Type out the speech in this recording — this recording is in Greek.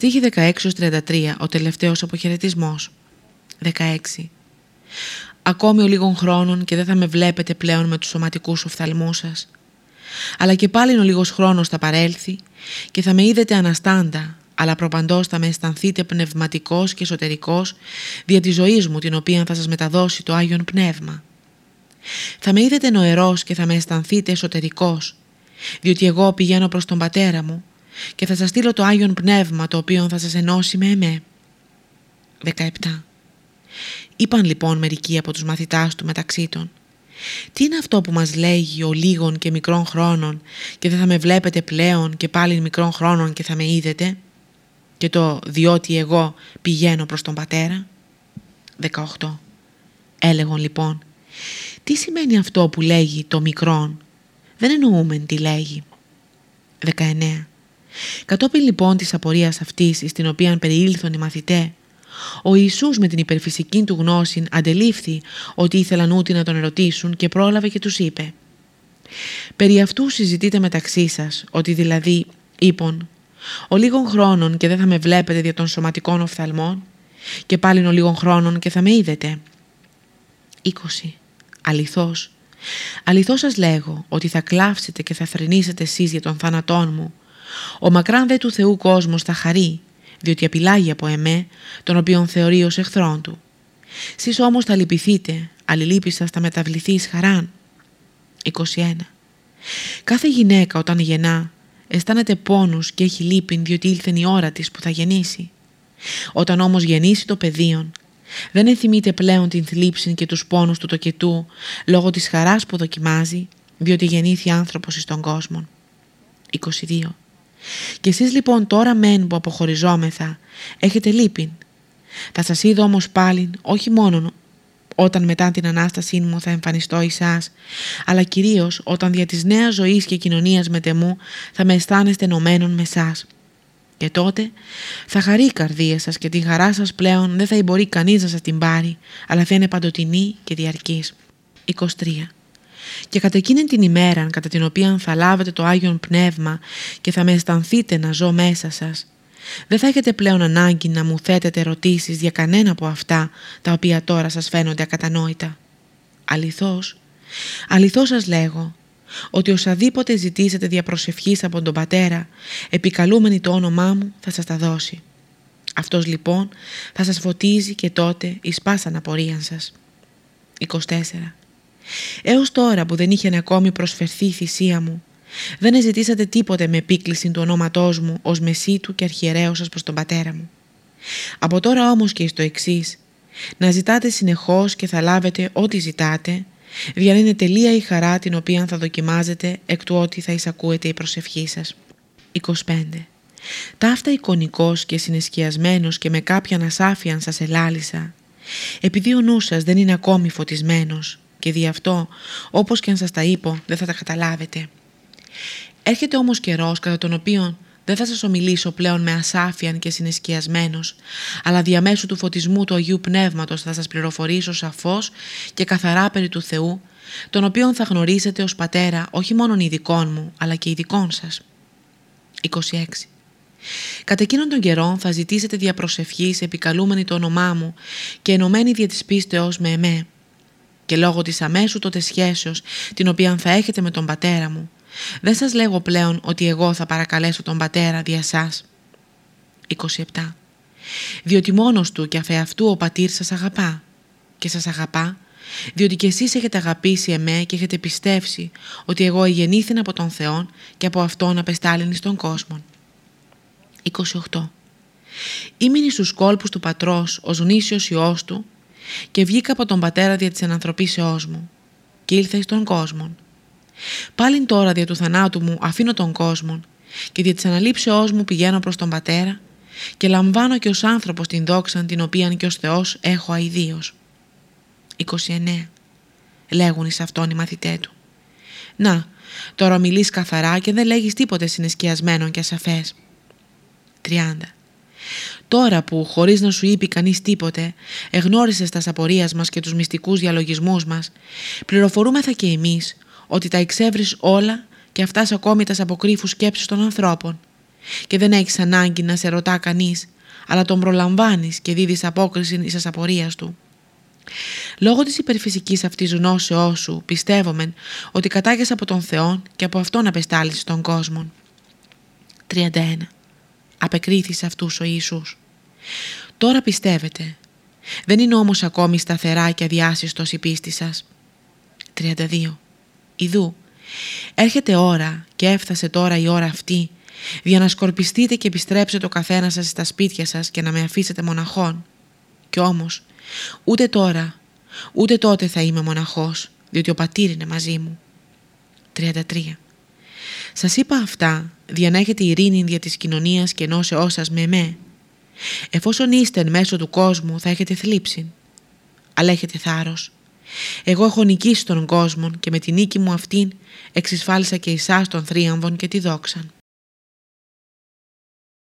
Στίχη 16-33, ο τελευταίος αποχαιρετισμός. 16. Ακόμη ο λίγων χρόνων και δεν θα με βλέπετε πλέον με τους σωματικούς οφθαλμούς σας. Αλλά και πάλι ο λίγος χρόνος θα παρέλθει και θα με είδετε αναστάντα, αλλά προπαντός θα με αισθανθείτε πνευματικός και εσωτερικός δια της ζωής μου την οποία θα σας μεταδώσει το Άγιον Πνεύμα. Θα με είδετε νοερός και θα με αισθανθείτε εσωτερικός, διότι εγώ πηγαίνω προς τον Πατέρα μου και θα σας στείλω το Άγιον Πνεύμα το οποίο θα σας ενώσει με εμέ. 17. Είπαν λοιπόν μερικοί από τους μαθητάς του μεταξύ των «Τι είναι αυτό που μας λέγει ο λίγων και μικρών χρόνων και δεν θα με βλέπετε πλέον και πάλι μικρών χρόνων και θα με είδετε» και το «διότι εγώ πηγαίνω προς τον Πατέρα» 18. Έλεγον λοιπόν «Τι σημαίνει αυτό που λέγει το μικρόν» δεν εννοούμε τι λέγει 19. Κατόπιν λοιπόν της απορίας αυτής στην οποία περιήλθον οι μαθητέ ο Ιησούς με την υπερφυσική του γνώση αντελήφθη ότι ήθελαν ούτι να τον ερωτήσουν και πρόλαβε και τους είπε «Περί αυτού συζητείτε μεταξύ σας, ότι δηλαδή, είπων, ο λίγων χρόνων και δεν θα με βλέπετε δια των σωματικών οφθαλμών και πάλιν ο λίγων χρόνων και θα με είδετε». 20. Αληθώς, αληθώς σας λέγω ότι θα κλάψετε και θα θρυνήσετε εσείς για τον θάνατόν μου. Ο μακράν δε του Θεού κόσμος θα χαρεί διότι απειλάγει από εμέ, τον οποίον θεωρεί ως εχθρόν του. Σεις όμως θα λυπηθείτε, αλληλείπη σας θα μεταβληθεί εις χαράν. 21. Κάθε γυναίκα όταν γεννά αισθάνεται πόνους και έχει λύπην διότι ήλθεν η ώρα της που θα γεννήσει. Όταν όμως γεννήσει το παιδίον, δεν ενθυμείται πλέον την θλίψη και τους πόνους του τοκετού λόγω της χαράς που δοκιμάζει, διότι γεννήθη άνθρωπος εις τον κόσμο. 22. Και εσείς λοιπόν τώρα μεν που αποχωριζόμεθα έχετε λύπην. Θα σας είδω όμως πάλι όχι μόνο όταν μετά την Ανάστασή μου θα εμφανιστώ εσάς, αλλά κυρίως όταν δια της νέας ζωής και κοινωνίας με τεμού θα με αισθάνεστε ενωμένων με εσάς. Και τότε θα χαρεί η καρδία σας και την χαρά σας πλέον δεν θα μπορεί κανείς να σας την πάρει, αλλά θα είναι παντοτινή και διαρκής. 23. Και κατά εκείνη την ημέρα κατά την οποία θα λάβετε το Άγιον Πνεύμα και θα με αισθανθείτε να ζω μέσα σας, δεν θα έχετε πλέον ανάγκη να μου θέτετε ερωτήσεις για κανένα από αυτά τα οποία τώρα σας φαίνονται ακατανόητα. Αληθώς, αληθώς σας λέγω, ότι οσαδήποτε ζητήσετε διαπροσευχής από τον Πατέρα, επικαλούμενοι το όνομά μου, θα σας τα δώσει. Αυτός λοιπόν θα σας φωτίζει και τότε εις πάσαν απορία σας. 24. Έως τώρα που δεν είχε ακόμη προσφερθεί η θυσία μου, δεν ζητήσατε τίποτε με επίκληση του ονόματός μου ως μεσίτου και αρχιερέως σας προς τον πατέρα μου. Από τώρα όμως και στο εξής, να ζητάτε συνεχώς και θα λάβετε ό,τι ζητάτε, δια είναι τελεία η χαρά την οποία θα δοκιμάζετε εκ του ότι θα εισακούετε η προσευχή σας. 25. Ταύτα εικονικός και συνεσκιασμένος και με κάποιαν ασάφιαν σας ελάλησα, επειδή ο νους σας δεν είναι ακόμη φωτισμένος, και δι' αυτό, όπως και αν σας τα είπω, δεν θα τα καταλάβετε. Έρχεται όμως καιρός κατά τον οποίο δεν θα σας ομιλήσω πλέον με ασάφιαν και συνεσκιασμένος, αλλά διαμέσου του φωτισμού του Αγίου Πνεύματος θα σας πληροφορήσω σαφώς και καθαρά περί του Θεού, τον οποίον θα γνωρίσετε ως πατέρα όχι μόνον ειδικών μου, αλλά και ειδικών σας. 26. Κατά εκείνον τον καιρό θα ζητήσετε διαπροσευχής επικαλούμενοι το όνομά μου και ενωμένοι δια της πίστεως με εμέ, και λόγω της αμέσου τότε σχέσεως την οποία θα έχετε με τον πατέρα μου, δεν σας λέγω πλέον ότι εγώ θα παρακαλέσω τον πατέρα δια σας. 27. Διότι μόνος του και αφεαυτού ο πατήρ σας αγαπά και σας αγαπά διότι και εσείς έχετε αγαπήσει εμέ και έχετε πιστεύσει ότι εγώ γεννήθην από τον Θεό και από Αυτόν απεστάλλην στον κόσμο. 28. Ήμουν στους κόλπους του πατρός ο γνήσιος Υιός του και βγήκα από τον πατέρα δια της ενανθρωπίσεώς μου και ήλθα εις τον κόσμο. Πάλιν τώρα δια του θανάτου μου αφήνω τον κόσμο και δια της αναλήψεώς μου πηγαίνω προς τον πατέρα και λαμβάνω και ως άνθρωπος την δόξα την οποία και ως Θεός έχω αηδίως. 29. Λέγουν εις αυτόν οι μαθητές του. Να, τώρα μιλείς καθαρά και δεν λέγεις τίποτε συνεσκιασμένο και ασαφές. 30. Τώρα που, χωρίς να σου είπε κανείς τίποτε, εγνώρισες τα απορίας μας και τους μυστικούς διαλογισμούς μας, πληροφορούμεθα και εμείς ότι τα εξεύρεις όλα και αυτά ακόμη τα αποκρύφου σκέψεις των ανθρώπων και δεν έχεις ανάγκη να σε ρωτά κανείς, αλλά τον προλαμβάνεις και δίδεις απόκριση εις απορίας του. Λόγω της υπερφυσικής αυτής γνώσεώς σου πιστεύομεν ότι κατάγεσαι από τον Θεό και από Αυτόν απεστάλησες τον κόσμο. 31. Απεκρίθη σε αυτούς ο Ιησούς. Τώρα πιστεύετε. Δεν είναι όμως ακόμη σταθερά και αδιάσυστος η πίστη σας. 32. Ιδού. Έρχεται ώρα και έφτασε τώρα η ώρα αυτή για να σκορπιστείτε και επιστρέψετε ο καθένας σας στα σπίτια σας και να με αφήσετε μοναχόν. Κι όμως, ούτε τώρα, ούτε τότε θα είμαι μοναχός, διότι ο πατήρ είναι μαζί μου. 33. Σας είπα αυτά, διανέχετε ειρήνη δια της κοινωνίας και ενώσεώς σας με εμέ. Εφόσον είστε εν μέσω του κόσμου θα έχετε θλίψη, αλλά έχετε θάρρος. Εγώ έχω νικήσει τον κόσμο και με την νίκη μου αυτήν εξισφάλισα και εσάς των θρίαμβων και τη δόξαν.